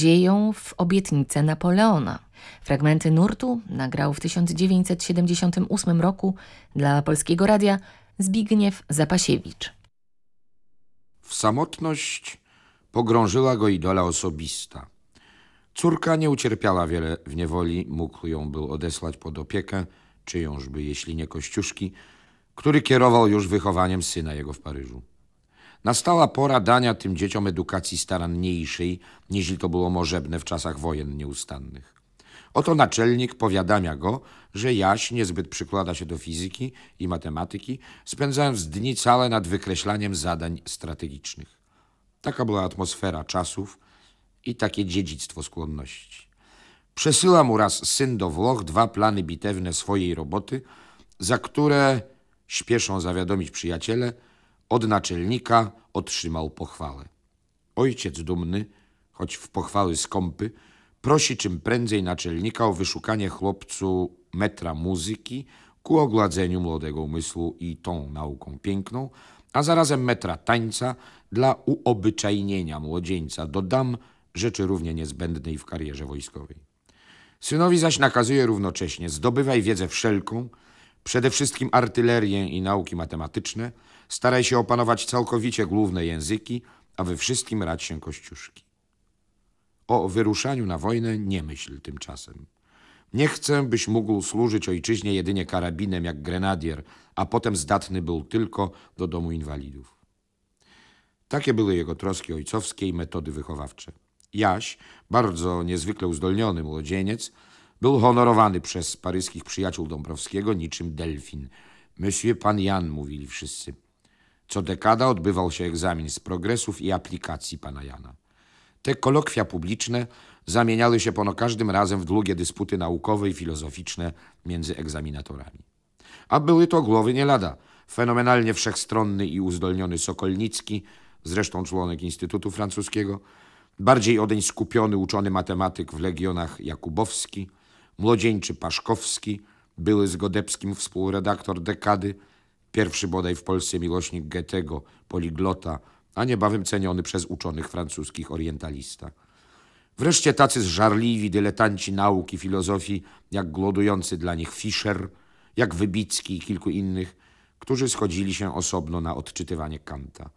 dzieją w obietnicę Napoleona. Fragmenty nurtu nagrał w 1978 roku dla Polskiego Radia Zbigniew Zapasiewicz. W samotność pogrążyła go idola osobista. Córka nie ucierpiała wiele w niewoli, mógł ją był odesłać pod opiekę, czyjążby, jeśli nie Kościuszki, który kierował już wychowaniem syna jego w Paryżu. Nastała pora dania tym dzieciom edukacji staranniejszej, niż to było możebne w czasach wojen nieustannych. Oto naczelnik powiadamia go, że Jaś niezbyt przykłada się do fizyki i matematyki, spędzając dni całe nad wykreślaniem zadań strategicznych. Taka była atmosfera czasów i takie dziedzictwo skłonności. Przesyła mu raz syn do Włoch dwa plany bitewne swojej roboty, za które, śpieszą zawiadomić przyjaciele, od naczelnika otrzymał pochwałę. Ojciec dumny, choć w pochwały skąpy, prosi czym prędzej naczelnika o wyszukanie chłopcu metra muzyki ku ogładzeniu młodego umysłu i tą nauką piękną, a zarazem metra tańca dla uobyczajnienia młodzieńca do dam rzeczy równie niezbędnej w karierze wojskowej. Synowi zaś nakazuje równocześnie zdobywaj wiedzę wszelką, przede wszystkim artylerię i nauki matematyczne, staraj się opanować całkowicie główne języki, a we wszystkim rać się kościuszki. O wyruszaniu na wojnę nie myśl tymczasem. Nie chcę, byś mógł służyć ojczyźnie jedynie karabinem jak grenadier, a potem zdatny był tylko do domu inwalidów. Takie były jego troski ojcowskie i metody wychowawcze. Jaś, bardzo niezwykle uzdolniony młodzieniec, był honorowany przez paryskich przyjaciół Dąbrowskiego niczym delfin. Monsieur pan Jan, mówili wszyscy. Co dekada odbywał się egzamin z progresów i aplikacji pana Jana. Te kolokwia publiczne zamieniały się pono każdym razem w długie dysputy naukowe i filozoficzne między egzaminatorami. A były to głowy nie lada. Fenomenalnie wszechstronny i uzdolniony Sokolnicki, zresztą członek Instytutu Francuskiego, bardziej odeń skupiony uczony matematyk w legionach Jakubowski, młodzieńczy Paszkowski, były z Godebskim współredaktor dekady, pierwszy bodaj w Polsce miłośnik Goethego, poliglota, a niebawem ceniony przez uczonych francuskich orientalista. Wreszcie tacy zżarliwi dyletanci nauki, filozofii, jak głodujący dla nich Fischer, jak Wybicki i kilku innych, którzy schodzili się osobno na odczytywanie Kanta.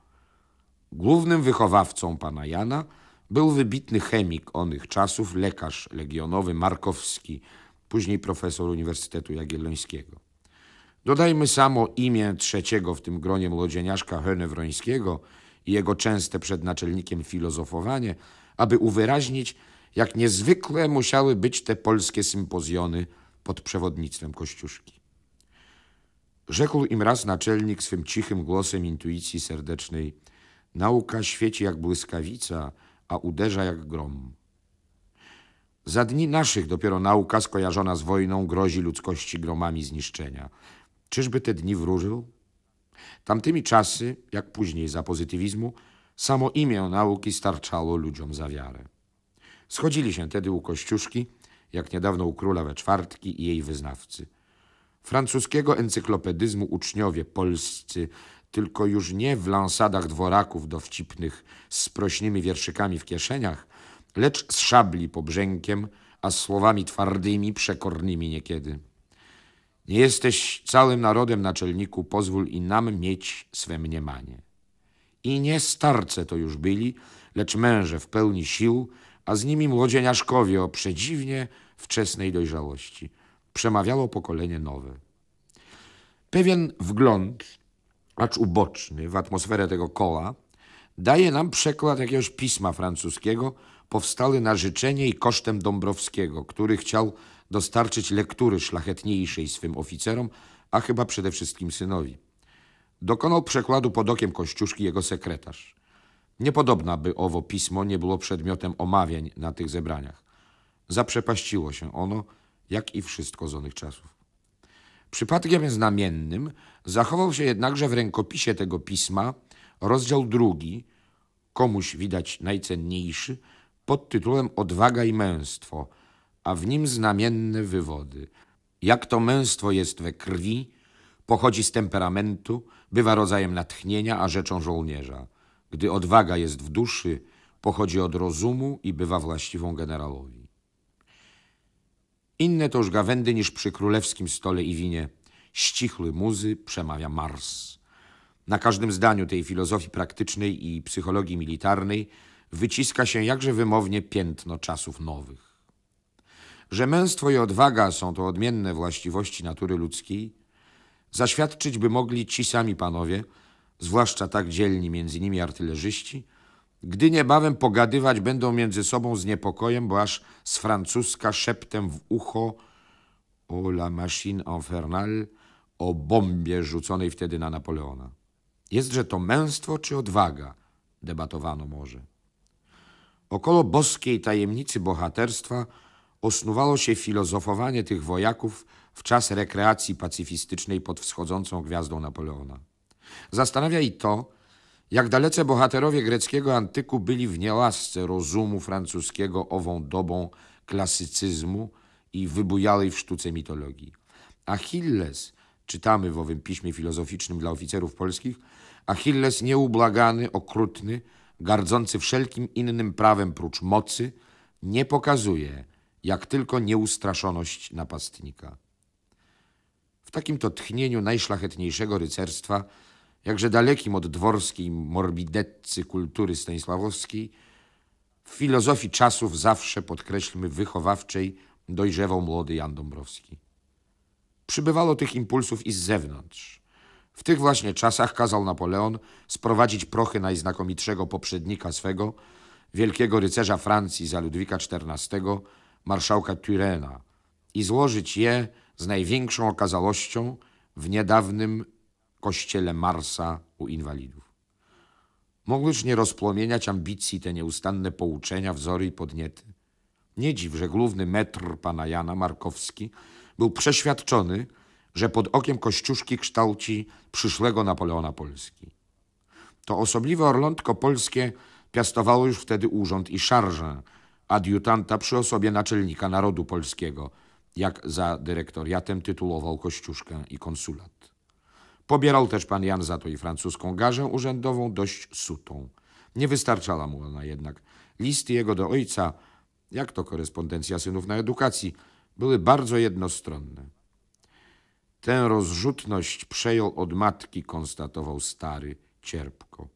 Głównym wychowawcą pana Jana był wybitny chemik onych czasów, lekarz legionowy Markowski, później profesor Uniwersytetu Jagiellońskiego. Dodajmy samo imię trzeciego w tym gronie młodzieniaszka Hönewrońskiego i jego częste przed naczelnikiem filozofowanie, aby uwyraźnić, jak niezwykle musiały być te polskie sympozjony pod przewodnictwem Kościuszki. Rzekł im raz naczelnik swym cichym głosem intuicji serdecznej Nauka świeci jak błyskawica, a uderza jak grom. Za dni naszych dopiero nauka skojarzona z wojną grozi ludzkości gromami zniszczenia. Czyżby te dni wróżył? Tamtymi czasy, jak później za pozytywizmu, samo imię nauki starczało ludziom za wiarę. Schodzili się tedy u Kościuszki, jak niedawno u króla we czwartki i jej wyznawcy. Francuskiego encyklopedyzmu uczniowie polscy, tylko już nie w lansadach dworaków dowcipnych z sprośnymi wierszykami w kieszeniach, lecz z szabli pobrzękiem, a słowami twardymi, przekornymi niekiedy. Nie jesteś całym narodem naczelniku, pozwól i nam mieć swe mniemanie. I nie starce to już byli, lecz męże w pełni sił, a z nimi młodzieniaszkowie o przedziwnie wczesnej dojrzałości. Przemawiało pokolenie nowe. Pewien wgląd, acz uboczny, w atmosferę tego koła, daje nam przekład jakiegoś pisma francuskiego, powstały na życzenie i kosztem Dąbrowskiego, który chciał dostarczyć lektury szlachetniejszej swym oficerom, a chyba przede wszystkim synowi. Dokonał przekładu pod okiem Kościuszki jego sekretarz. Niepodobna, by owo pismo nie było przedmiotem omawiań na tych zebraniach. Zaprzepaściło się ono, jak i wszystko z onych czasów. Przypadkiem znamiennym zachował się jednakże w rękopisie tego pisma rozdział drugi, komuś widać najcenniejszy, pod tytułem Odwaga i męstwo, a w nim znamienne wywody. Jak to męstwo jest we krwi, pochodzi z temperamentu, bywa rodzajem natchnienia, a rzeczą żołnierza. Gdy odwaga jest w duszy, pochodzi od rozumu i bywa właściwą generałowi. Inne to już gawędy niż przy królewskim stole i winie. Ścichły muzy przemawia Mars. Na każdym zdaniu tej filozofii praktycznej i psychologii militarnej wyciska się jakże wymownie piętno czasów nowych. Że męstwo i odwaga są to odmienne właściwości natury ludzkiej, zaświadczyć by mogli ci sami panowie, zwłaszcza tak dzielni między nimi artylerzyści, gdy niebawem pogadywać będą między sobą z niepokojem, bo aż z francuska szeptem w ucho o la machine infernale, o bombie rzuconej wtedy na Napoleona. Jestże to męstwo czy odwaga? Debatowano może. Około boskiej tajemnicy bohaterstwa osnuwało się filozofowanie tych wojaków w czas rekreacji pacyfistycznej pod wschodzącą gwiazdą Napoleona. Zastanawia i to, jak dalece bohaterowie greckiego antyku byli w niełasce rozumu francuskiego ową dobą klasycyzmu i wybujałej w sztuce mitologii. Achilles, czytamy w owym piśmie filozoficznym dla oficerów polskich, Achilles nieubłagany, okrutny, gardzący wszelkim innym prawem prócz mocy, nie pokazuje, jak tylko nieustraszoność napastnika. W takim to tchnieniu najszlachetniejszego rycerstwa, jakże dalekim od dworskiej morbidetcy kultury stanisławowskiej, w filozofii czasów zawsze, podkreślmy, wychowawczej, dojrzewał młody Jan Dąbrowski. Przybywało tych impulsów i z zewnątrz. W tych właśnie czasach kazał Napoleon sprowadzić prochy najznakomitszego poprzednika swego, wielkiego rycerza Francji za Ludwika XIV, marszałka Turena i złożyć je z największą okazałością w niedawnym kościele Marsa u inwalidów. Mogłyż nie rozpłomieniać ambicji te nieustanne pouczenia, wzory i podniety? Nie dziw, że główny metr pana Jana Markowski był przeświadczony, że pod okiem Kościuszki kształci przyszłego Napoleona Polski. To osobliwe orlątko polskie piastowało już wtedy urząd i szarżę adiutanta przy osobie naczelnika narodu polskiego, jak za dyrektoriatem tytułował Kościuszkę i konsulat. Pobierał też pan Jan za to i francuską garzę urzędową dość sutą. Nie wystarczała mu ona jednak. Listy jego do ojca, jak to korespondencja synów na edukacji, były bardzo jednostronne. Tę rozrzutność przejął od matki, konstatował stary cierpko.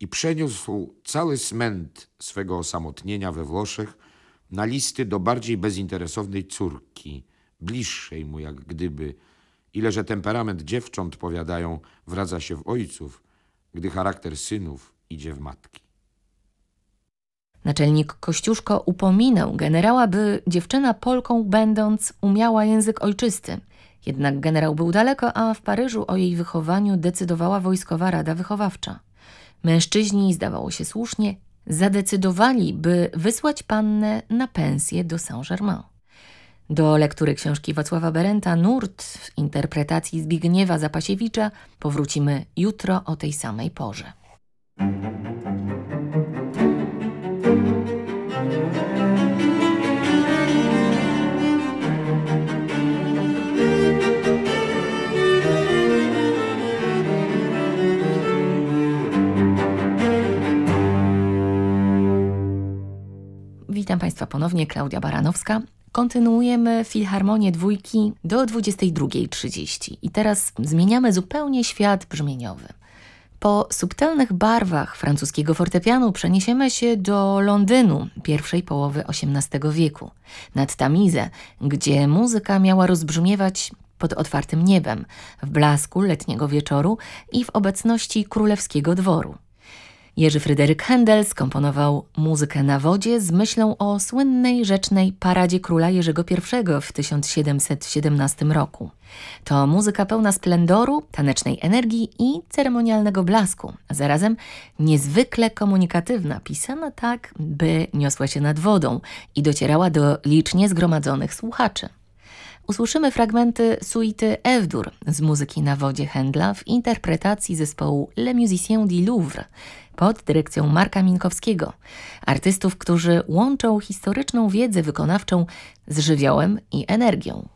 I przeniósł cały smęt swego osamotnienia we Włoszech na listy do bardziej bezinteresownej córki, bliższej mu jak gdyby, ile że temperament dziewcząt, powiadają, wradza się w ojców, gdy charakter synów idzie w matki. Naczelnik Kościuszko upominał generała, by dziewczyna Polką będąc umiała język ojczysty. Jednak generał był daleko, a w Paryżu o jej wychowaniu decydowała Wojskowa Rada Wychowawcza. Mężczyźni, zdawało się słusznie, zadecydowali, by wysłać pannę na pensję do Saint-Germain. Do lektury książki Wacława Berenta Nurt w interpretacji Zbigniewa Zapasiewicza powrócimy jutro o tej samej porze. Witam Państwa ponownie, Klaudia Baranowska. Kontynuujemy Filharmonię Dwójki do 22.30 i teraz zmieniamy zupełnie świat brzmieniowy. Po subtelnych barwach francuskiego fortepianu przeniesiemy się do Londynu pierwszej połowy XVIII wieku, nad Tamizę, gdzie muzyka miała rozbrzmiewać pod otwartym niebem, w blasku letniego wieczoru i w obecności królewskiego dworu. Jerzy Fryderyk Händel skomponował muzykę na wodzie z myślą o słynnej rzecznej paradzie króla Jerzego I w 1717 roku. To muzyka pełna splendoru, tanecznej energii i ceremonialnego blasku, a zarazem niezwykle komunikatywna, pisana tak, by niosła się nad wodą i docierała do licznie zgromadzonych słuchaczy usłyszymy fragmenty suity Evdur z muzyki na wodzie Händla w interpretacji zespołu Le Musiciens du Louvre pod dyrekcją Marka Minkowskiego, artystów, którzy łączą historyczną wiedzę wykonawczą z żywiołem i energią.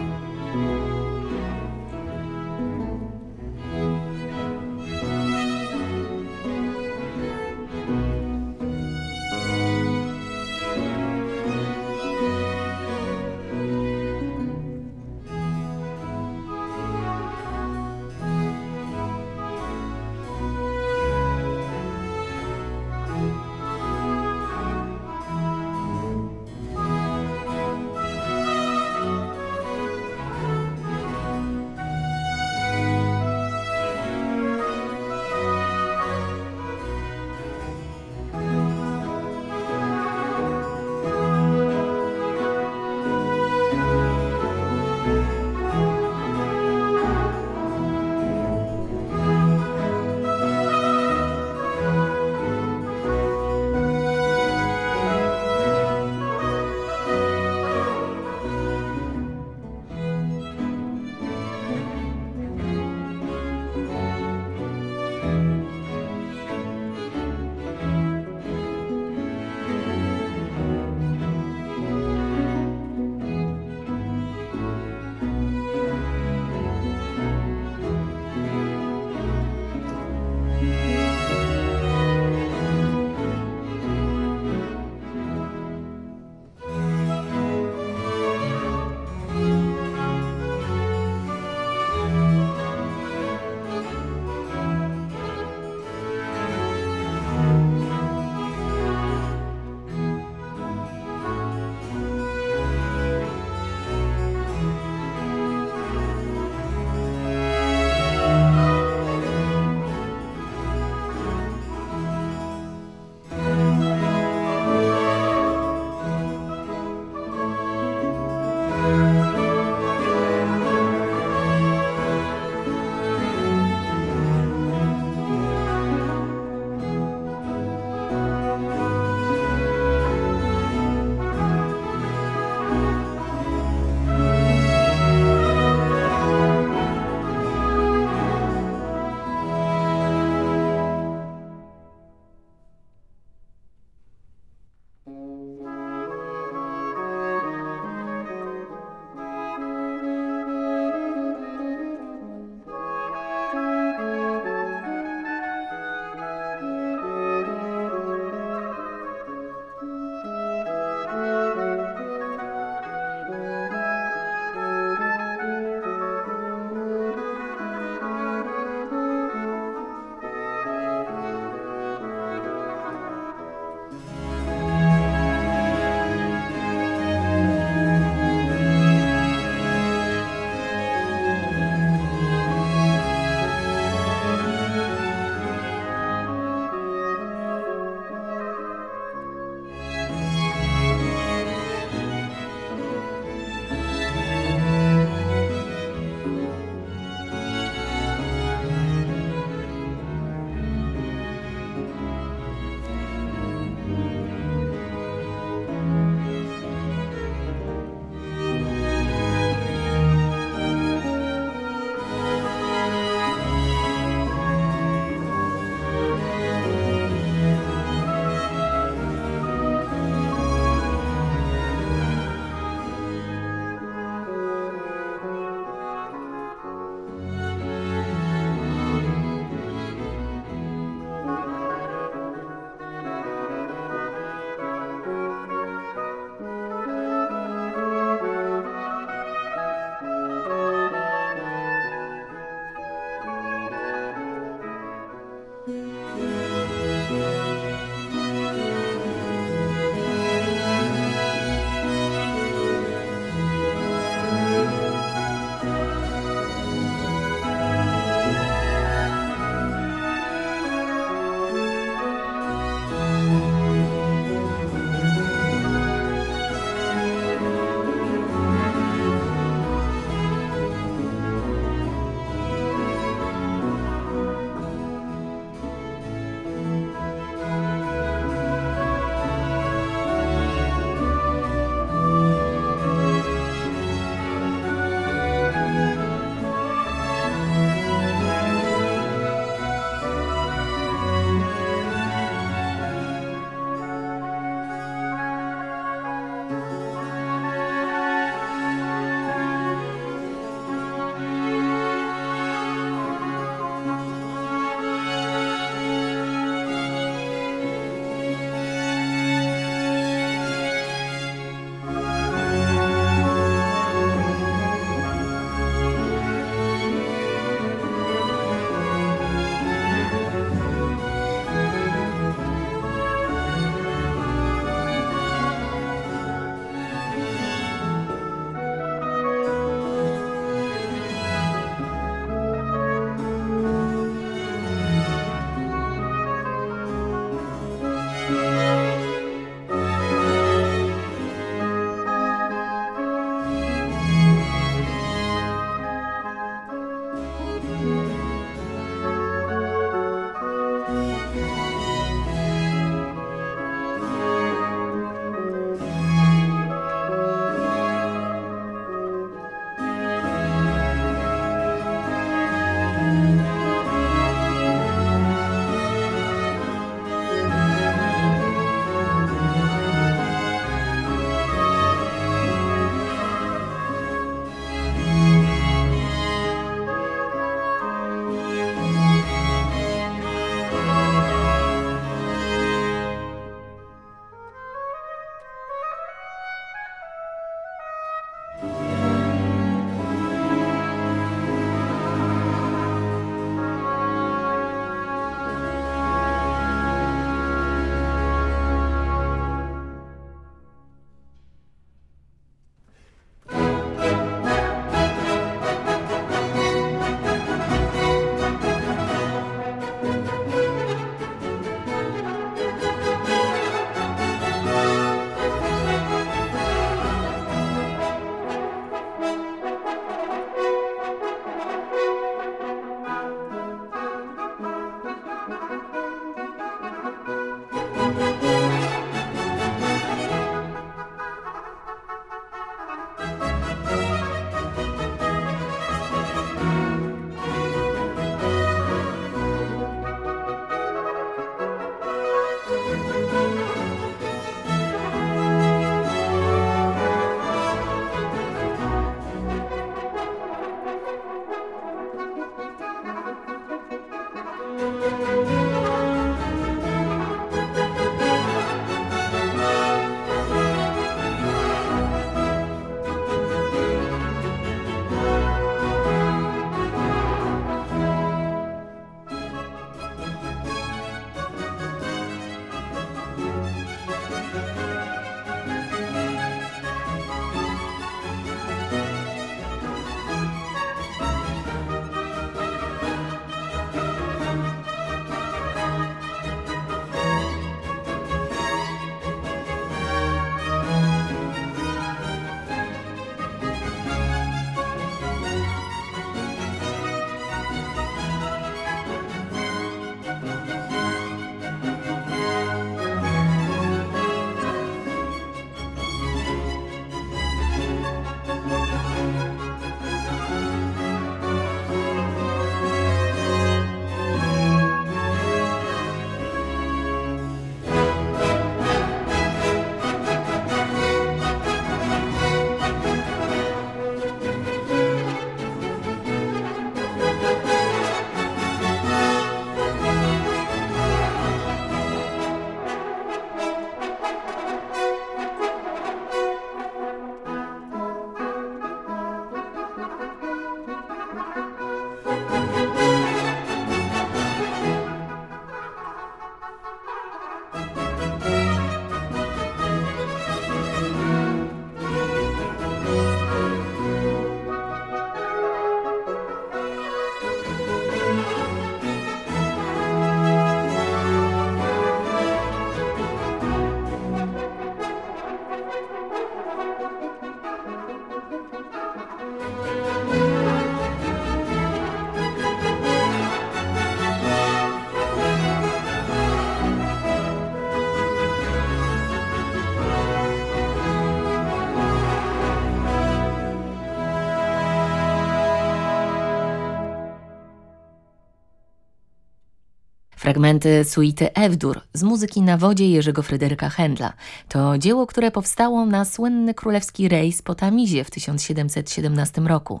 Fragmenty suity Ewdur z muzyki na wodzie Jerzego Fryderyka Händla. To dzieło, które powstało na słynny królewski rejs po Tamizie w 1717 roku.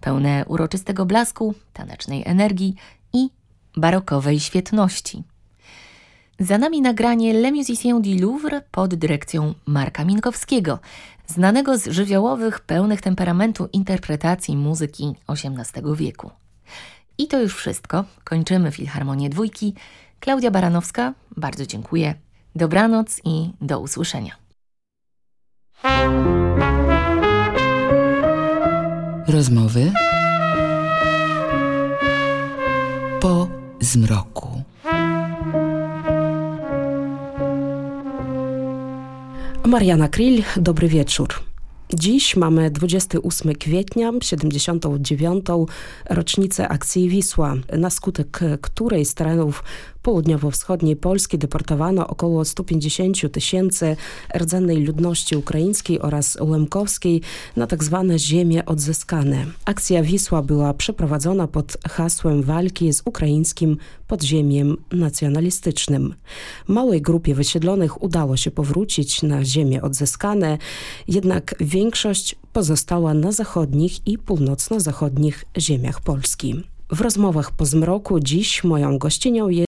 Pełne uroczystego blasku, tanecznej energii i barokowej świetności. Za nami nagranie Le Musicien du Louvre pod dyrekcją Marka Minkowskiego, znanego z żywiołowych, pełnych temperamentu interpretacji muzyki XVIII wieku. I to już wszystko. Kończymy Filharmonię Dwójki. Klaudia Baranowska, bardzo dziękuję. Dobranoc i do usłyszenia. Rozmowy po zmroku. Mariana Krill, dobry wieczór. Dziś mamy 28 kwietnia, 79. rocznicę akcji Wisła, na skutek której z terenów południowo-wschodniej Polski deportowano około 150 tysięcy rdzennej ludności ukraińskiej oraz łemkowskiej na tzw. Tak ziemie odzyskane. Akcja Wisła była przeprowadzona pod hasłem walki z ukraińskim podziemiem nacjonalistycznym. Małej grupie wysiedlonych udało się powrócić na ziemie odzyskane, jednak większość pozostała na zachodnich i północno-zachodnich ziemiach Polski. W rozmowach po zmroku dziś moją gościnią jest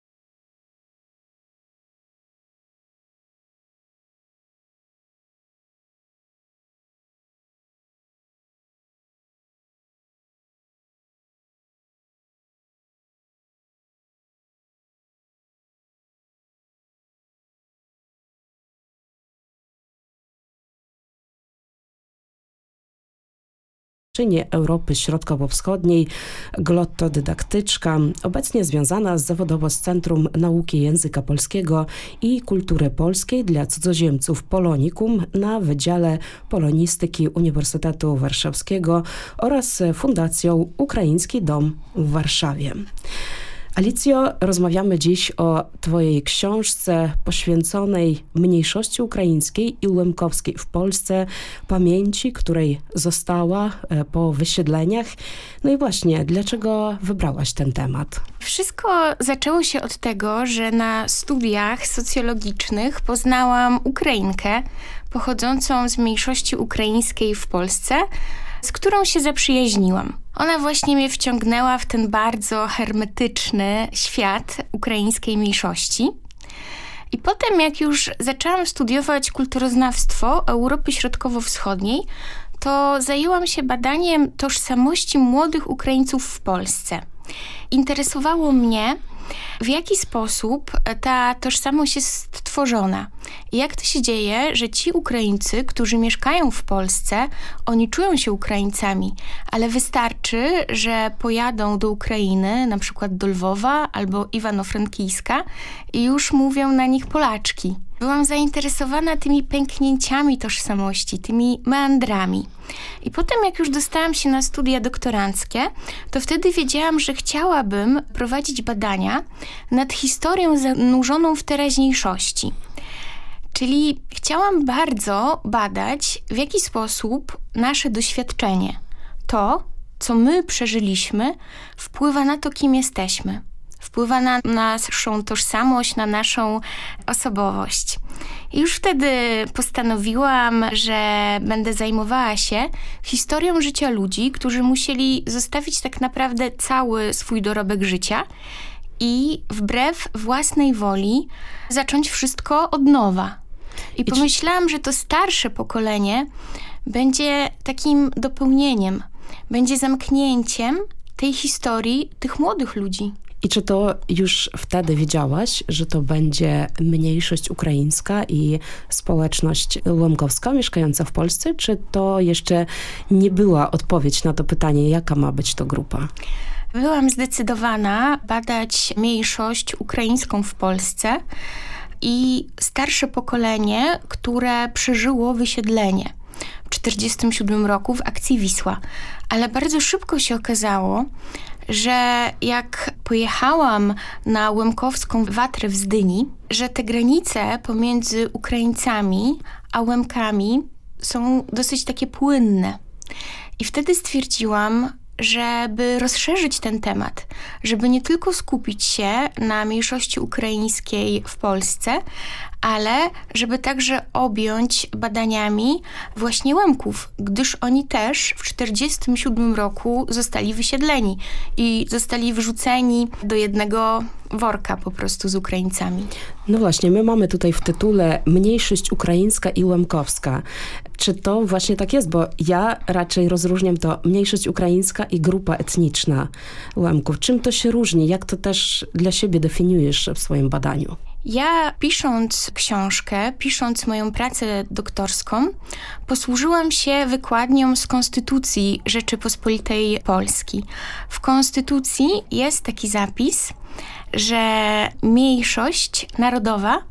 Czynie Europy Środkowo-Wschodniej, glottodydaktyczka, obecnie związana zawodowo z Centrum Nauki Języka Polskiego i Kultury Polskiej dla cudzoziemców Polonikum na Wydziale Polonistyki Uniwersytetu Warszawskiego oraz Fundacją Ukraiński Dom w Warszawie. Alicjo, rozmawiamy dziś o Twojej książce poświęconej mniejszości ukraińskiej i łemkowskiej w Polsce, pamięci, której została e, po wysiedleniach. No i właśnie, dlaczego wybrałaś ten temat? Wszystko zaczęło się od tego, że na studiach socjologicznych poznałam Ukrainkę pochodzącą z mniejszości ukraińskiej w Polsce, z którą się zaprzyjaźniłam. Ona właśnie mnie wciągnęła w ten bardzo hermetyczny świat ukraińskiej mniejszości. I potem, jak już zaczęłam studiować kulturoznawstwo Europy Środkowo-Wschodniej, to zajęłam się badaniem tożsamości młodych Ukraińców w Polsce. Interesowało mnie, w jaki sposób ta tożsamość jest tworzona? Jak to się dzieje, że ci Ukraińcy, którzy mieszkają w Polsce, oni czują się Ukraińcami, ale wystarczy, że pojadą do Ukrainy, na przykład do Lwowa albo Iwano-Frankijska i już mówią na nich Polaczki. Byłam zainteresowana tymi pęknięciami tożsamości, tymi meandrami. I potem, jak już dostałam się na studia doktoranckie, to wtedy wiedziałam, że chciałabym prowadzić badania nad historią zanurzoną w teraźniejszości. Czyli chciałam bardzo badać, w jaki sposób nasze doświadczenie, to, co my przeżyliśmy, wpływa na to, kim jesteśmy wpływa na naszą tożsamość, na naszą osobowość. I już wtedy postanowiłam, że będę zajmowała się historią życia ludzi, którzy musieli zostawić tak naprawdę cały swój dorobek życia i wbrew własnej woli zacząć wszystko od nowa. I, I pomyślałam, że to starsze pokolenie będzie takim dopełnieniem, będzie zamknięciem tej historii tych młodych ludzi. I czy to już wtedy wiedziałaś, że to będzie mniejszość ukraińska i społeczność łomkowska mieszkająca w Polsce, czy to jeszcze nie była odpowiedź na to pytanie, jaka ma być to grupa? Byłam zdecydowana badać mniejszość ukraińską w Polsce, i starsze pokolenie, które przeżyło wysiedlenie w 1947 roku w akcji Wisła. Ale bardzo szybko się okazało, że jak pojechałam na Łemkowską Watrę w Zdyni, że te granice pomiędzy Ukraińcami a Łemkami są dosyć takie płynne. I wtedy stwierdziłam, żeby rozszerzyć ten temat, żeby nie tylko skupić się na mniejszości ukraińskiej w Polsce, ale żeby także objąć badaniami właśnie Łemków, gdyż oni też w 1947 roku zostali wysiedleni i zostali wrzuceni do jednego worka po prostu z Ukraińcami. No właśnie, my mamy tutaj w tytule mniejszość ukraińska i łemkowska. Czy to właśnie tak jest? Bo ja raczej rozróżniam to mniejszość ukraińska i grupa etniczna Łemków. Czym to się różni? Jak to też dla siebie definiujesz w swoim badaniu? Ja pisząc książkę, pisząc moją pracę doktorską, posłużyłam się wykładnią z Konstytucji Rzeczypospolitej Polski. W Konstytucji jest taki zapis, że mniejszość narodowa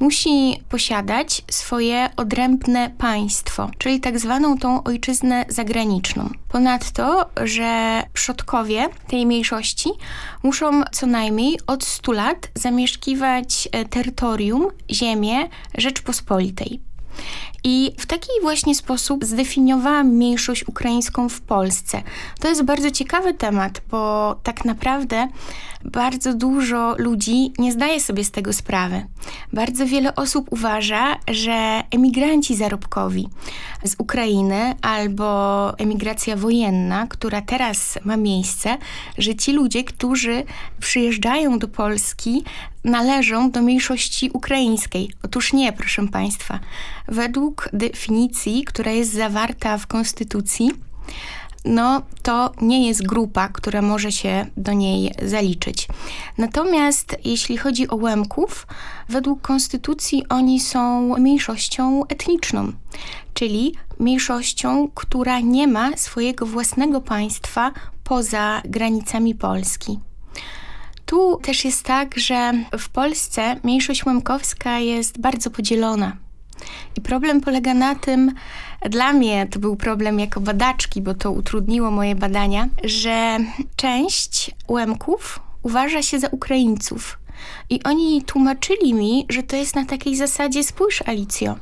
musi posiadać swoje odrębne państwo, czyli tak zwaną tą ojczyznę zagraniczną. Ponadto, że przodkowie tej mniejszości muszą co najmniej od 100 lat zamieszkiwać e, terytorium, ziemię Rzeczpospolitej. I w taki właśnie sposób zdefiniowałam mniejszość ukraińską w Polsce. To jest bardzo ciekawy temat, bo tak naprawdę bardzo dużo ludzi nie zdaje sobie z tego sprawy. Bardzo wiele osób uważa, że emigranci zarobkowi z Ukrainy albo emigracja wojenna, która teraz ma miejsce, że ci ludzie, którzy przyjeżdżają do Polski, należą do mniejszości ukraińskiej. Otóż nie, proszę Państwa. Według definicji, która jest zawarta w Konstytucji, no to nie jest grupa, która może się do niej zaliczyć. Natomiast jeśli chodzi o Łemków, według konstytucji oni są mniejszością etniczną, czyli mniejszością, która nie ma swojego własnego państwa poza granicami Polski. Tu też jest tak, że w Polsce mniejszość łemkowska jest bardzo podzielona. I problem polega na tym, dla mnie to był problem jako badaczki, bo to utrudniło moje badania, że część Łemków uważa się za Ukraińców. I oni tłumaczyli mi, że to jest na takiej zasadzie, spójrz Alicjo,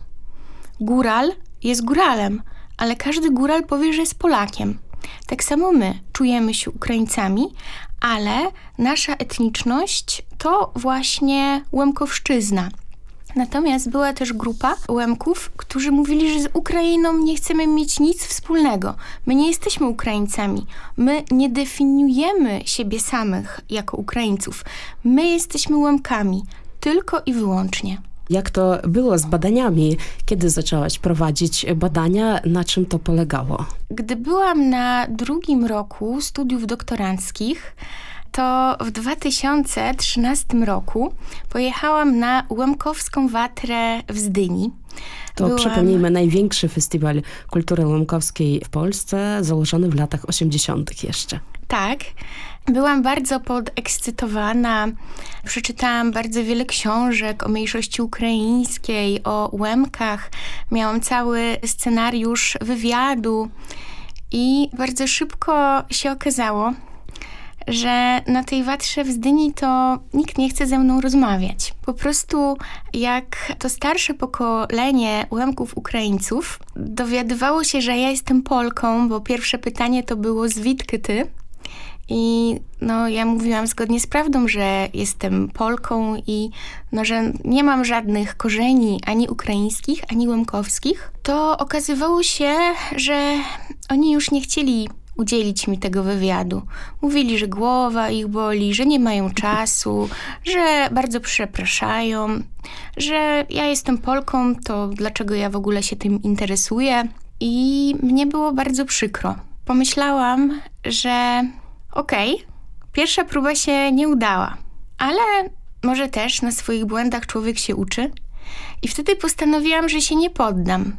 góral jest góralem, ale każdy góral powie, że jest Polakiem. Tak samo my czujemy się Ukraińcami, ale nasza etniczność to właśnie Łemkowszczyzna. Natomiast była też grupa Łemków, którzy mówili, że z Ukrainą nie chcemy mieć nic wspólnego. My nie jesteśmy Ukraińcami. My nie definiujemy siebie samych jako Ukraińców. My jesteśmy Łemkami. Tylko i wyłącznie. Jak to było z badaniami? Kiedy zaczęłaś prowadzić badania? Na czym to polegało? Gdy byłam na drugim roku studiów doktoranckich, to w 2013 roku pojechałam na Łemkowską Watrę w Zdyni. To Byłam... przypomnijmy, największy festiwal kultury łemkowskiej w Polsce, założony w latach 80. jeszcze. Tak. Byłam bardzo podekscytowana. Przeczytałam bardzo wiele książek o mniejszości ukraińskiej, o Łemkach. Miałam cały scenariusz wywiadu i bardzo szybko się okazało, że na tej watrze w Zdyni to nikt nie chce ze mną rozmawiać. Po prostu jak to starsze pokolenie Łemków Ukraińców dowiadywało się, że ja jestem Polką, bo pierwsze pytanie to było zwidky ty, i no, ja mówiłam zgodnie z prawdą, że jestem Polką i no, że nie mam żadnych korzeni ani ukraińskich, ani łemkowskich, to okazywało się, że oni już nie chcieli udzielić mi tego wywiadu. Mówili, że głowa ich boli, że nie mają czasu, że bardzo przepraszają, że ja jestem Polką, to dlaczego ja w ogóle się tym interesuję. I mnie było bardzo przykro. Pomyślałam, że okej, okay, pierwsza próba się nie udała, ale może też na swoich błędach człowiek się uczy. I wtedy postanowiłam, że się nie poddam,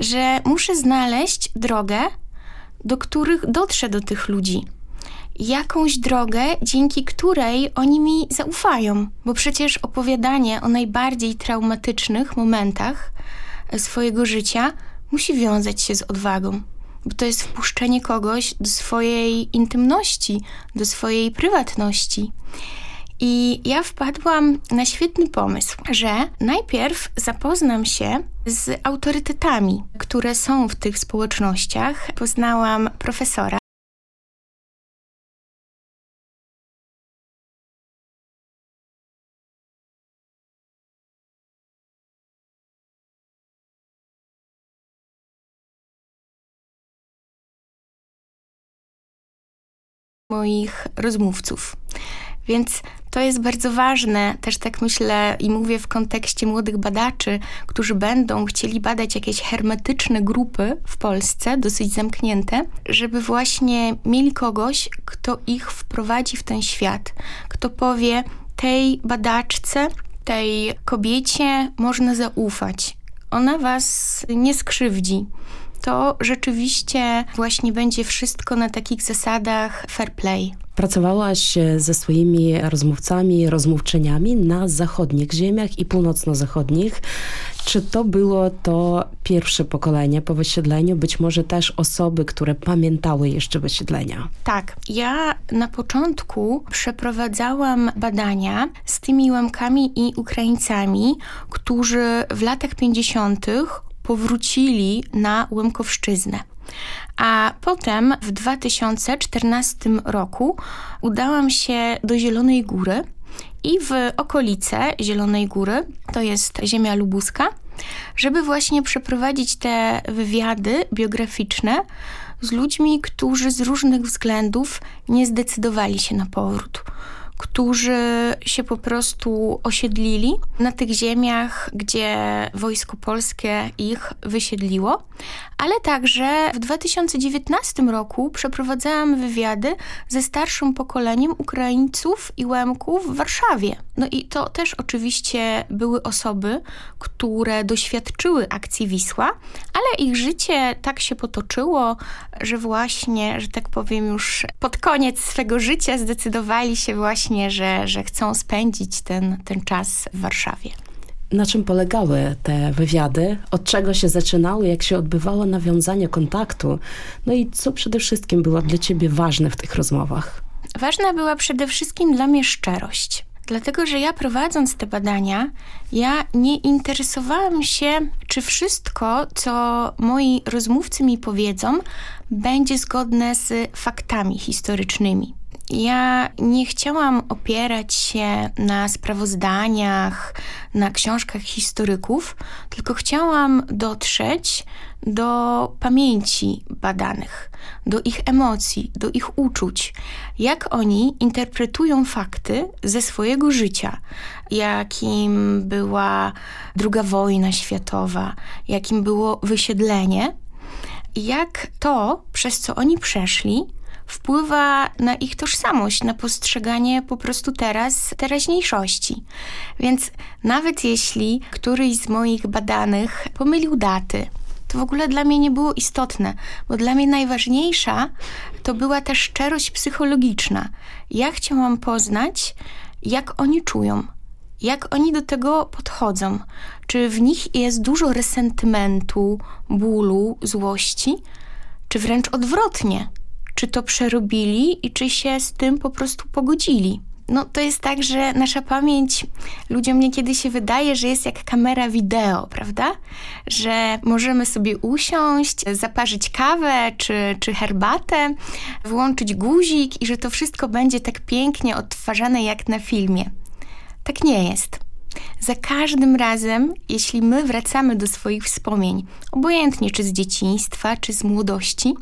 że muszę znaleźć drogę, do których dotrze do tych ludzi. jakąś drogę, dzięki której oni mi zaufają. Bo przecież opowiadanie o najbardziej traumatycznych momentach swojego życia musi wiązać się z odwagą. Bo to jest wpuszczenie kogoś do swojej intymności, do swojej prywatności. I ja wpadłam na świetny pomysł, że najpierw zapoznam się z autorytetami, które są w tych społecznościach. Poznałam profesora. moich rozmówców. Więc to jest bardzo ważne, też tak myślę i mówię w kontekście młodych badaczy, którzy będą chcieli badać jakieś hermetyczne grupy w Polsce, dosyć zamknięte, żeby właśnie mieli kogoś, kto ich wprowadzi w ten świat, kto powie tej badaczce, tej kobiecie można zaufać. Ona was nie skrzywdzi to rzeczywiście właśnie będzie wszystko na takich zasadach fair play. Pracowałaś ze swoimi rozmówcami, rozmówczyniami na zachodnich ziemiach i północno-zachodnich. Czy to było to pierwsze pokolenie po wysiedleniu? Być może też osoby, które pamiętały jeszcze wysiedlenia? Tak. Ja na początku przeprowadzałam badania z tymi Łemkami i Ukraińcami, którzy w latach 50 powrócili na Łemkowszczyznę. A potem w 2014 roku udałam się do Zielonej Góry i w okolice Zielonej Góry, to jest ziemia lubuska, żeby właśnie przeprowadzić te wywiady biograficzne z ludźmi, którzy z różnych względów nie zdecydowali się na powrót którzy się po prostu osiedlili na tych ziemiach, gdzie wojsko polskie ich wysiedliło, ale także w 2019 roku przeprowadzałam wywiady ze starszym pokoleniem Ukraińców i Łemków w Warszawie. No i to też oczywiście były osoby, które doświadczyły akcji Wisła, ale ich życie tak się potoczyło, że właśnie, że tak powiem już pod koniec swego życia zdecydowali się właśnie, że, że chcą spędzić ten, ten czas w Warszawie. Na czym polegały te wywiady? Od czego się zaczynały? Jak się odbywało nawiązanie kontaktu? No i co przede wszystkim było dla ciebie ważne w tych rozmowach? Ważna była przede wszystkim dla mnie szczerość. Dlatego, że ja prowadząc te badania, ja nie interesowałam się, czy wszystko, co moi rozmówcy mi powiedzą, będzie zgodne z faktami historycznymi. Ja nie chciałam opierać się na sprawozdaniach, na książkach historyków, tylko chciałam dotrzeć do pamięci badanych, do ich emocji, do ich uczuć, jak oni interpretują fakty ze swojego życia, jakim była druga wojna światowa, jakim było wysiedlenie, jak to, przez co oni przeszli, wpływa na ich tożsamość, na postrzeganie po prostu teraz, teraźniejszości. Więc nawet jeśli któryś z moich badanych pomylił daty, to w ogóle dla mnie nie było istotne, bo dla mnie najważniejsza to była ta szczerość psychologiczna. Ja chciałam poznać, jak oni czują, jak oni do tego podchodzą. Czy w nich jest dużo resentymentu, bólu, złości, czy wręcz odwrotnie? Czy to przerobili i czy się z tym po prostu pogodzili. No to jest tak, że nasza pamięć ludziom niekiedy się wydaje, że jest jak kamera wideo, prawda? Że możemy sobie usiąść, zaparzyć kawę czy, czy herbatę, włączyć guzik i że to wszystko będzie tak pięknie odtwarzane jak na filmie. Tak nie jest. Za każdym razem, jeśli my wracamy do swoich wspomnień, obojętnie czy z dzieciństwa, czy z młodości,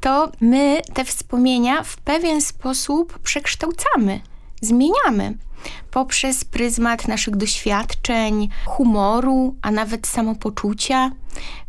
to my te wspomnienia w pewien sposób przekształcamy, zmieniamy poprzez pryzmat naszych doświadczeń, humoru, a nawet samopoczucia.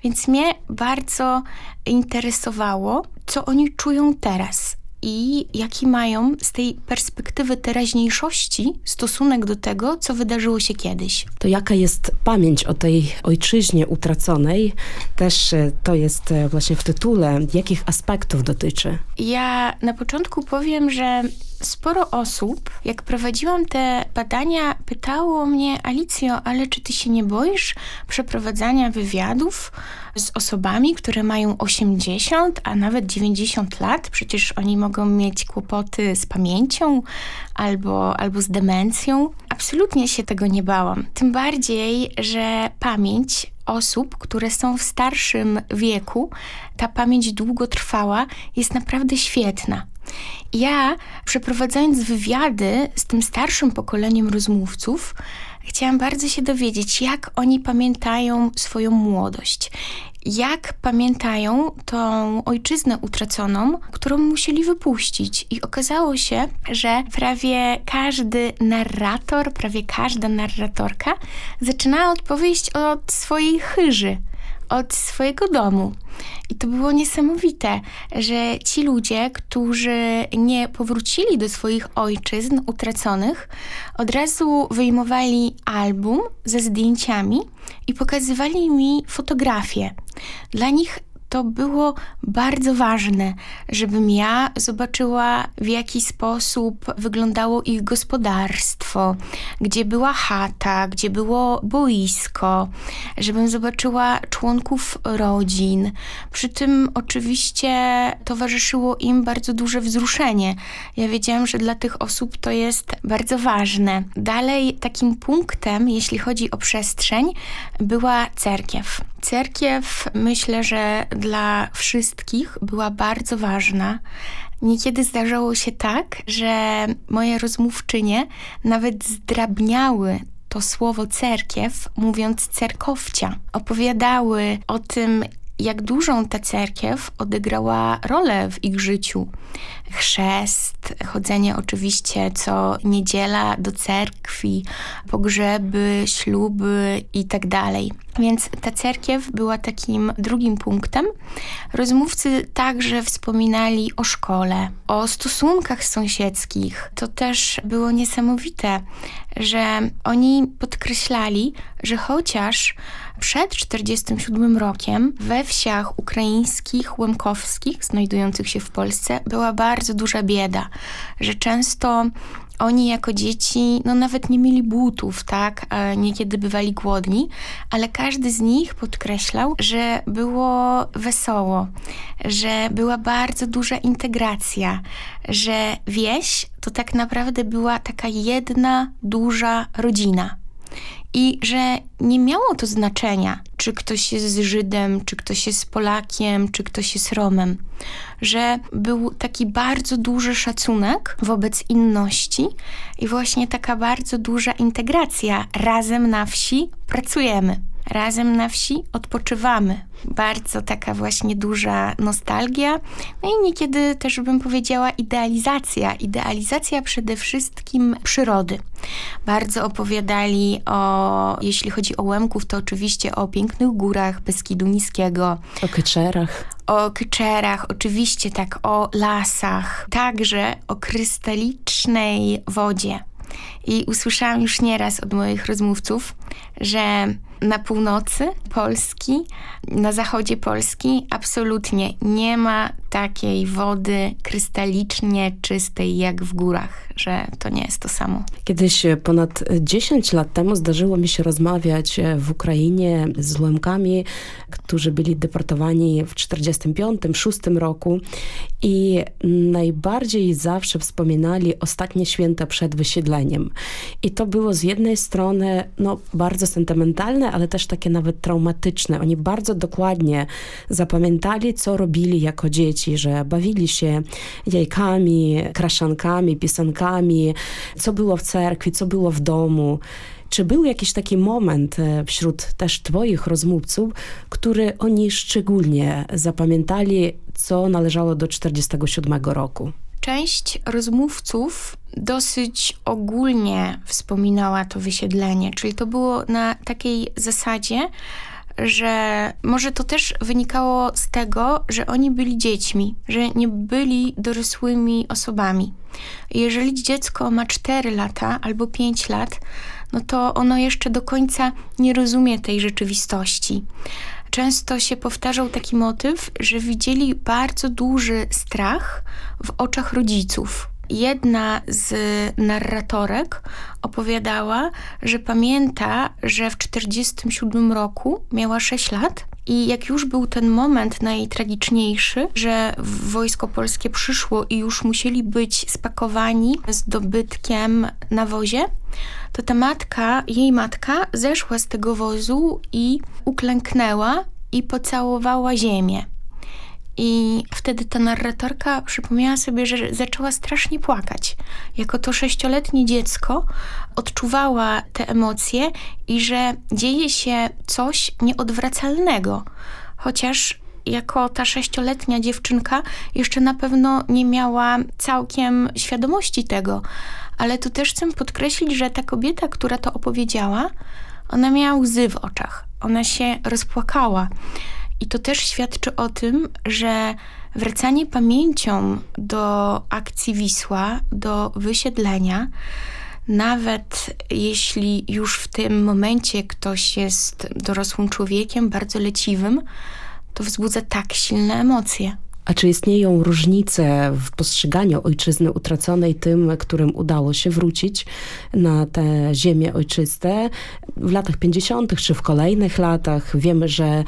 Więc mnie bardzo interesowało, co oni czują teraz, i jaki mają z tej perspektywy teraźniejszości stosunek do tego, co wydarzyło się kiedyś. To jaka jest pamięć o tej ojczyźnie utraconej? Też e, to jest e, właśnie w tytule. Jakich aspektów dotyczy? Ja na początku powiem, że sporo osób, jak prowadziłam te badania, pytało mnie, Alicjo, ale czy ty się nie boisz przeprowadzania wywiadów z osobami, które mają 80, a nawet 90 lat? Przecież oni mogą mieć kłopoty z pamięcią albo, albo z demencją. Absolutnie się tego nie bałam. Tym bardziej, że pamięć osób, które są w starszym wieku, ta pamięć długotrwała, jest naprawdę świetna. Ja, przeprowadzając wywiady z tym starszym pokoleniem rozmówców, chciałam bardzo się dowiedzieć, jak oni pamiętają swoją młodość. Jak pamiętają tą ojczyznę utraconą, którą musieli wypuścić. I okazało się, że prawie każdy narrator, prawie każda narratorka zaczynała odpowiedź od swojej chyży od swojego domu. I to było niesamowite, że ci ludzie, którzy nie powrócili do swoich ojczyzn utraconych, od razu wyjmowali album ze zdjęciami i pokazywali mi fotografie. Dla nich to było bardzo ważne, żebym ja zobaczyła, w jaki sposób wyglądało ich gospodarstwo, gdzie była chata, gdzie było boisko, żebym zobaczyła członków rodzin. Przy tym oczywiście towarzyszyło im bardzo duże wzruszenie. Ja wiedziałam, że dla tych osób to jest bardzo ważne. Dalej takim punktem, jeśli chodzi o przestrzeń, była cerkiew. Cerkiew myślę, że dla wszystkich była bardzo ważna. Niekiedy zdarzało się tak, że moje rozmówczynie nawet zdrabniały to słowo cerkiew, mówiąc cerkowcia. Opowiadały o tym, jak dużą ta cerkiew odegrała rolę w ich życiu. Chrzest, chodzenie oczywiście co niedziela do cerkwi, pogrzeby, śluby i tak. Więc ta cerkiew była takim drugim punktem. Rozmówcy także wspominali o szkole, o stosunkach sąsiedzkich. To też było niesamowite, że oni podkreślali, że chociaż przed 1947 rokiem we wsiach ukraińskich, łemkowskich, znajdujących się w Polsce, była bardzo duża bieda, że często oni jako dzieci, no nawet nie mieli butów, tak? Niekiedy bywali głodni, ale każdy z nich podkreślał, że było wesoło, że była bardzo duża integracja, że wieś to tak naprawdę była taka jedna duża rodzina. I że nie miało to znaczenia, czy ktoś jest Żydem, czy ktoś jest Polakiem, czy ktoś jest Romem. Że był taki bardzo duży szacunek wobec inności i właśnie taka bardzo duża integracja. Razem na wsi pracujemy razem na wsi odpoczywamy. Bardzo taka właśnie duża nostalgia, no i niekiedy też bym powiedziała idealizacja. Idealizacja przede wszystkim przyrody. Bardzo opowiadali o, jeśli chodzi o Łemków, to oczywiście o pięknych górach Beskidu Niskiego. O kyczerach. O kyczerach, oczywiście tak, o lasach. Także o krystalicznej wodzie. I usłyszałam już nieraz od moich rozmówców, że na północy Polski, na zachodzie Polski absolutnie nie ma takiej wody krystalicznie czystej jak w górach, że to nie jest to samo. Kiedyś e, ponad 10 lat temu zdarzyło mi się rozmawiać e, w Ukrainie z Łemkami, którzy byli deportowani w 1945-1946 roku i najbardziej zawsze wspominali ostatnie święta przed wysiedleniem. I to było z jednej strony no, bardzo sentymentalne, ale też takie nawet traumatyczne. Oni bardzo dokładnie zapamiętali, co robili jako dzieci, że bawili się jajkami, kraszankami, pisankami, co było w cerkwi, co było w domu. Czy był jakiś taki moment e, wśród też twoich rozmówców, który oni szczególnie zapamiętali, co należało do 47 roku? Część rozmówców dosyć ogólnie wspominała to wysiedlenie, czyli to było na takiej zasadzie, że może to też wynikało z tego, że oni byli dziećmi, że nie byli dorosłymi osobami. Jeżeli dziecko ma 4 lata albo 5 lat, no to ono jeszcze do końca nie rozumie tej rzeczywistości. Często się powtarzał taki motyw, że widzieli bardzo duży strach w oczach rodziców. Jedna z narratorek opowiadała, że pamięta, że w 1947 roku miała 6 lat i jak już był ten moment najtragiczniejszy, że wojsko polskie przyszło i już musieli być spakowani z dobytkiem na wozie, to ta matka, jej matka, zeszła z tego wozu i uklęknęła i pocałowała ziemię. I wtedy ta narratorka przypomniała sobie, że zaczęła strasznie płakać. Jako to sześcioletnie dziecko odczuwała te emocje i że dzieje się coś nieodwracalnego. Chociaż jako ta sześcioletnia dziewczynka jeszcze na pewno nie miała całkiem świadomości tego. Ale tu też chcę podkreślić, że ta kobieta, która to opowiedziała, ona miała łzy w oczach. Ona się rozpłakała. I to też świadczy o tym, że wracanie pamięcią do akcji Wisła, do wysiedlenia, nawet jeśli już w tym momencie ktoś jest dorosłym człowiekiem, bardzo leciwym, to wzbudza tak silne emocje. A czy istnieją różnice w postrzeganiu ojczyzny utraconej tym, którym udało się wrócić na te ziemię ojczyste w latach 50. czy w kolejnych latach? Wiemy, że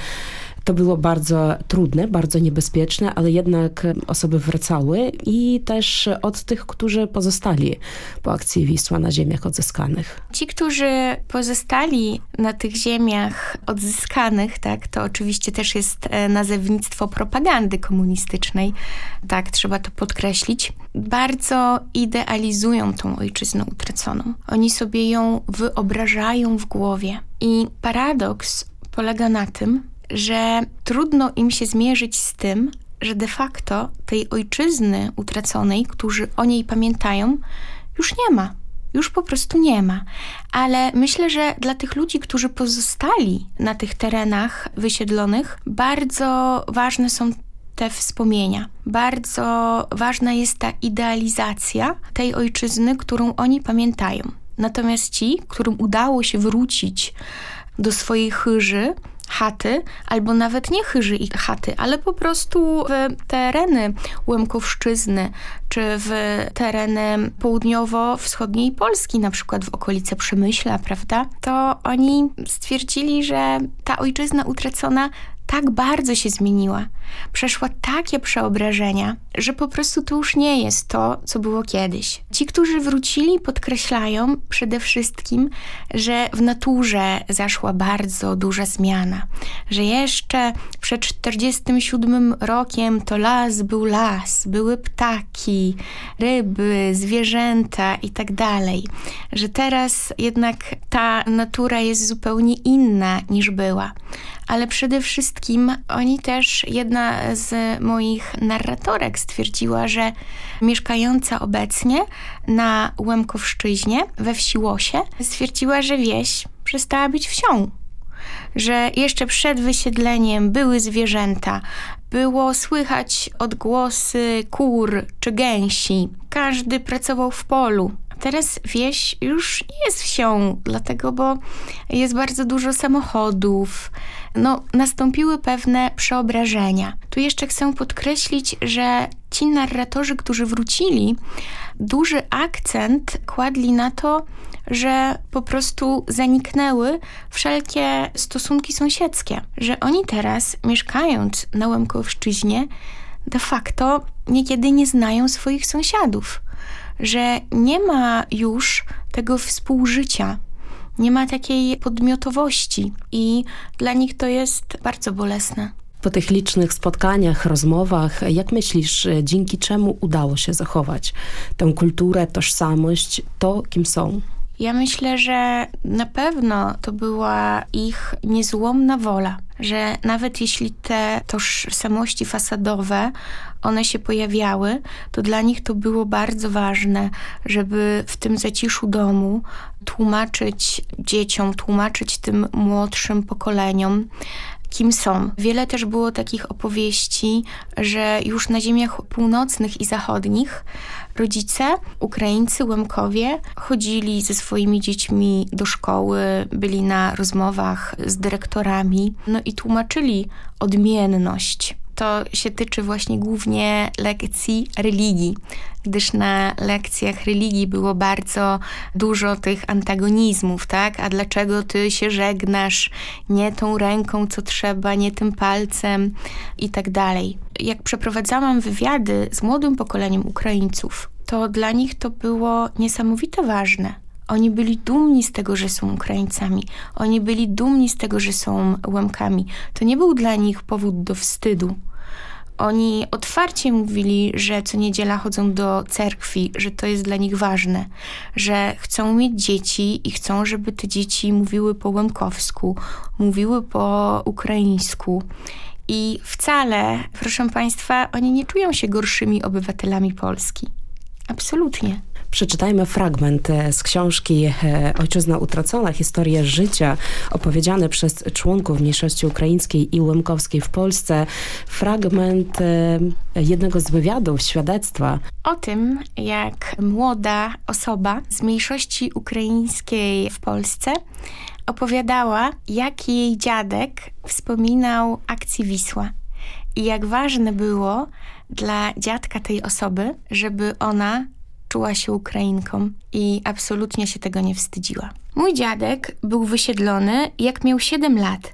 to było bardzo trudne, bardzo niebezpieczne, ale jednak osoby wracały i też od tych, którzy pozostali po akcji Wisła na ziemiach odzyskanych. Ci, którzy pozostali na tych ziemiach odzyskanych, tak, to oczywiście też jest e, nazewnictwo propagandy komunistycznej, tak, trzeba to podkreślić, bardzo idealizują tą ojczyznę utraconą. Oni sobie ją wyobrażają w głowie. I paradoks polega na tym, że trudno im się zmierzyć z tym, że de facto tej ojczyzny utraconej, którzy o niej pamiętają, już nie ma. Już po prostu nie ma. Ale myślę, że dla tych ludzi, którzy pozostali na tych terenach wysiedlonych, bardzo ważne są te wspomnienia. Bardzo ważna jest ta idealizacja tej ojczyzny, którą oni pamiętają. Natomiast ci, którym udało się wrócić do swojej chyży, chaty, albo nawet nie chyży i chaty, ale po prostu w tereny Łemkowszczyzny, czy w tereny południowo-wschodniej Polski, na przykład w okolice Przemyśla, prawda, to oni stwierdzili, że ta ojczyzna utracona tak bardzo się zmieniła, przeszła takie przeobrażenia, że po prostu to już nie jest to, co było kiedyś. Ci, którzy wrócili, podkreślają przede wszystkim, że w naturze zaszła bardzo duża zmiana, że jeszcze przed 47 rokiem to las był las, były ptaki, ryby, zwierzęta i tak dalej, że teraz jednak ta natura jest zupełnie inna niż była ale przede wszystkim oni też, jedna z moich narratorek stwierdziła, że mieszkająca obecnie na Łemkowszczyźnie, we wsi Łosie, stwierdziła, że wieś przestała być wsią że jeszcze przed wysiedleniem były zwierzęta, było słychać odgłosy kur czy gęsi. Każdy pracował w polu. Teraz wieś już nie jest wsią, dlatego, bo jest bardzo dużo samochodów. No, nastąpiły pewne przeobrażenia. Tu jeszcze chcę podkreślić, że ci narratorzy, którzy wrócili, duży akcent kładli na to, że po prostu zaniknęły wszelkie stosunki sąsiedzkie. Że oni teraz, mieszkając na Łemkowszczyźnie, de facto niekiedy nie znają swoich sąsiadów że nie ma już tego współżycia, nie ma takiej podmiotowości i dla nich to jest bardzo bolesne. Po tych licznych spotkaniach, rozmowach, jak myślisz, dzięki czemu udało się zachować tę kulturę, tożsamość, to kim są? Ja myślę, że na pewno to była ich niezłomna wola, że nawet jeśli te tożsamości fasadowe, one się pojawiały, to dla nich to było bardzo ważne, żeby w tym zaciszu domu tłumaczyć dzieciom, tłumaczyć tym młodszym pokoleniom, kim są. Wiele też było takich opowieści, że już na ziemiach północnych i zachodnich rodzice, Ukraińcy, Łemkowie, chodzili ze swoimi dziećmi do szkoły, byli na rozmowach z dyrektorami, no i tłumaczyli odmienność to się tyczy właśnie głównie lekcji religii, gdyż na lekcjach religii było bardzo dużo tych antagonizmów, tak? A dlaczego ty się żegnasz nie tą ręką, co trzeba, nie tym palcem i tak dalej. Jak przeprowadzałam wywiady z młodym pokoleniem Ukraińców, to dla nich to było niesamowite ważne. Oni byli dumni z tego, że są Ukraińcami. Oni byli dumni z tego, że są Łemkami. To nie był dla nich powód do wstydu. Oni otwarcie mówili, że co niedziela chodzą do cerkwi, że to jest dla nich ważne, że chcą mieć dzieci i chcą, żeby te dzieci mówiły po łemkowsku, mówiły po ukraińsku. I wcale, proszę Państwa, oni nie czują się gorszymi obywatelami Polski. Absolutnie. Przeczytajmy fragment e, z książki e, Ojczyzna utracona, historia życia, opowiedziane przez członków mniejszości ukraińskiej i łemkowskiej w Polsce. Fragment e, jednego z wywiadów, świadectwa. O tym, jak młoda osoba z mniejszości ukraińskiej w Polsce opowiadała, jak jej dziadek wspominał akcję Wisła i jak ważne było dla dziadka tej osoby, żeby ona czuła się Ukrainką i absolutnie się tego nie wstydziła. Mój dziadek był wysiedlony, jak miał 7 lat.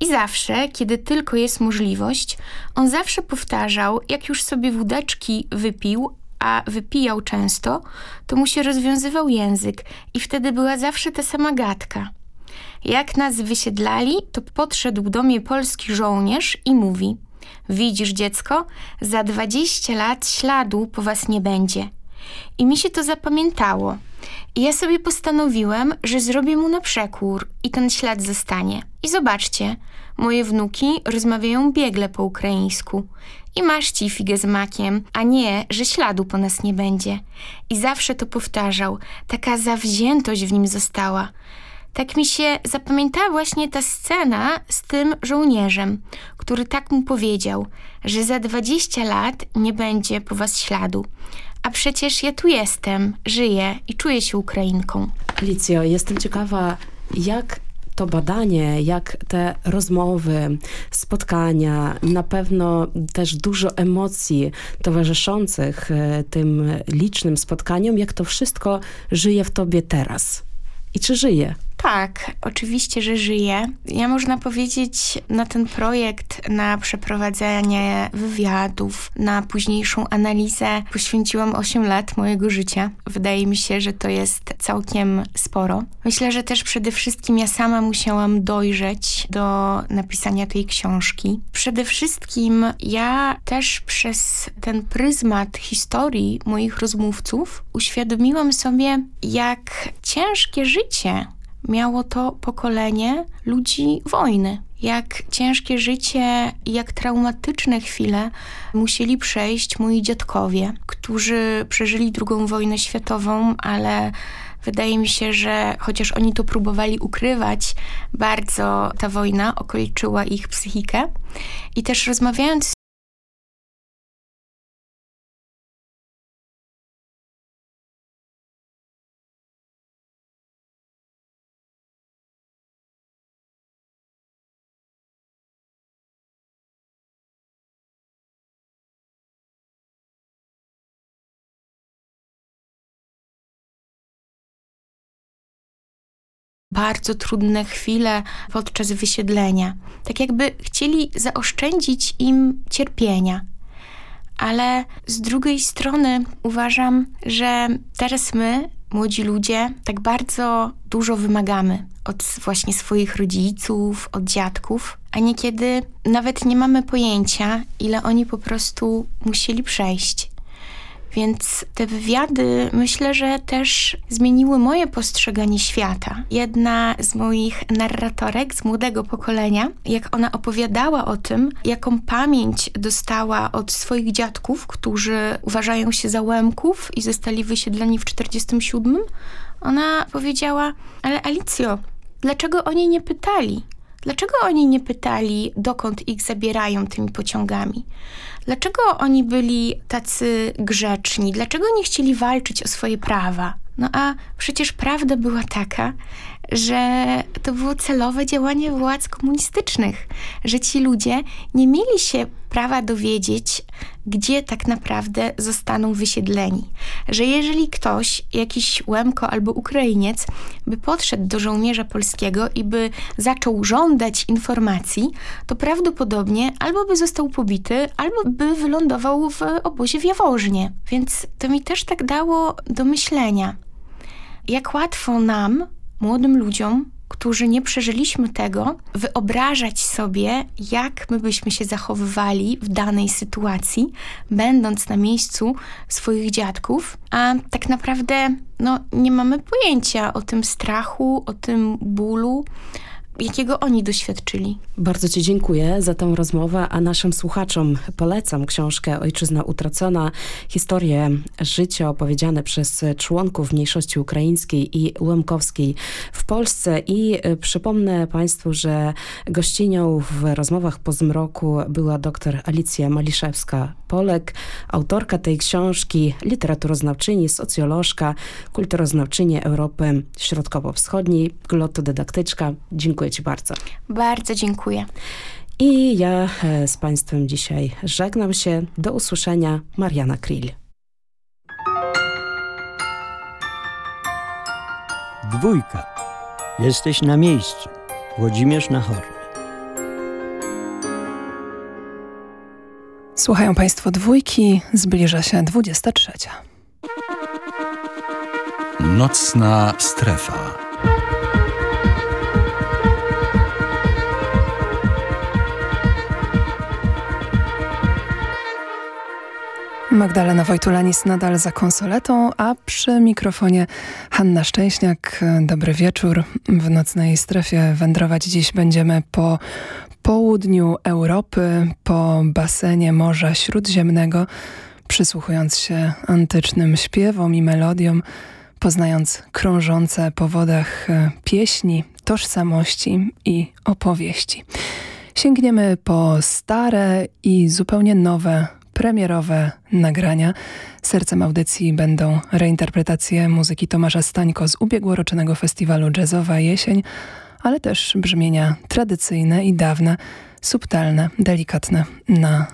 I zawsze, kiedy tylko jest możliwość, on zawsze powtarzał, jak już sobie wódeczki wypił, a wypijał często, to mu się rozwiązywał język i wtedy była zawsze ta sama gadka. Jak nas wysiedlali, to podszedł do mnie polski żołnierz i mówi: Widzisz, dziecko, za dwadzieścia lat śladu po was nie będzie. I mi się to zapamiętało. I ja sobie postanowiłem, że zrobię mu na przekór i ten ślad zostanie. I zobaczcie, moje wnuki rozmawiają biegle po ukraińsku. I masz ci figę z makiem, a nie, że śladu po nas nie będzie. I zawsze to powtarzał. Taka zawziętość w nim została. Tak mi się zapamiętała właśnie ta scena z tym żołnierzem, który tak mu powiedział, że za 20 lat nie będzie po was śladu. A przecież ja tu jestem, żyję i czuję się Ukrainką. Alicjo, jestem ciekawa, jak to badanie, jak te rozmowy, spotkania, na pewno też dużo emocji towarzyszących e, tym licznym spotkaniom, jak to wszystko żyje w tobie teraz. I czy żyje? Tak, oczywiście, że żyję. Ja można powiedzieć na ten projekt, na przeprowadzenie wywiadów, na późniejszą analizę poświęciłam 8 lat mojego życia. Wydaje mi się, że to jest całkiem sporo. Myślę, że też przede wszystkim ja sama musiałam dojrzeć do napisania tej książki. Przede wszystkim ja też przez ten pryzmat historii moich rozmówców uświadomiłam sobie, jak ciężkie życie miało to pokolenie ludzi wojny. Jak ciężkie życie i jak traumatyczne chwile musieli przejść moi dziadkowie, którzy przeżyli II wojnę światową, ale wydaje mi się, że chociaż oni to próbowali ukrywać, bardzo ta wojna okoliczyła ich psychikę. I też rozmawiając bardzo trudne chwile podczas wysiedlenia. Tak jakby chcieli zaoszczędzić im cierpienia. Ale z drugiej strony uważam, że teraz my, młodzi ludzie, tak bardzo dużo wymagamy od właśnie swoich rodziców, od dziadków, a niekiedy nawet nie mamy pojęcia, ile oni po prostu musieli przejść. Więc te wywiady myślę, że też zmieniły moje postrzeganie świata. Jedna z moich narratorek z młodego pokolenia, jak ona opowiadała o tym, jaką pamięć dostała od swoich dziadków, którzy uważają się za łemków i zostali wysiedleni w 47, ona powiedziała, ale Alicjo, dlaczego oni nie pytali? Dlaczego oni nie pytali, dokąd ich zabierają tymi pociągami? Dlaczego oni byli tacy grzeczni? Dlaczego nie chcieli walczyć o swoje prawa? No a przecież prawda była taka, że to było celowe działanie władz komunistycznych, że ci ludzie nie mieli się prawa dowiedzieć, gdzie tak naprawdę zostaną wysiedleni. Że jeżeli ktoś, jakiś Łemko albo Ukrainiec, by podszedł do żołnierza polskiego i by zaczął żądać informacji, to prawdopodobnie albo by został pobity, albo by wylądował w obozie w Jaworznie. Więc to mi też tak dało do myślenia. Jak łatwo nam, młodym ludziom, którzy nie przeżyliśmy tego, wyobrażać sobie, jak my byśmy się zachowywali w danej sytuacji, będąc na miejscu swoich dziadków, a tak naprawdę no, nie mamy pojęcia o tym strachu, o tym bólu, jakiego oni doświadczyli. Bardzo Ci dziękuję za tę rozmowę, a naszym słuchaczom polecam książkę Ojczyzna utracona, historie życia opowiedziane przez członków mniejszości ukraińskiej i łemkowskiej w Polsce i e, przypomnę Państwu, że gościnią w rozmowach po zmroku była dr Alicja Maliszewska-Polek, autorka tej książki, literaturoznawczyni, socjolożka, kulturoznawczyni Europy Środkowo-Wschodniej, glottodydaktyczka. Dziękuję Dziękuję Ci bardzo. Bardzo dziękuję. I ja e, z Państwem dzisiaj żegnam się. Do usłyszenia. Mariana Krill. Dwójka. Jesteś na miejscu. Włodzimierz Nachorny. Słuchają Państwo dwójki. Zbliża się 23. Nocna strefa. Magdalena Wojtulanis nadal za konsoletą, a przy mikrofonie Hanna Szczęśniak. Dobry wieczór. W nocnej strefie wędrować dziś będziemy po południu Europy, po basenie Morza Śródziemnego, przysłuchując się antycznym śpiewom i melodiom, poznając krążące po wodach pieśni, tożsamości i opowieści. Sięgniemy po stare i zupełnie nowe premierowe nagrania. Sercem audycji będą reinterpretacje muzyki Tomasza Stańko z ubiegłorocznego festiwalu Jazzowa Jesień, ale też brzmienia tradycyjne i dawne, subtelne, delikatne na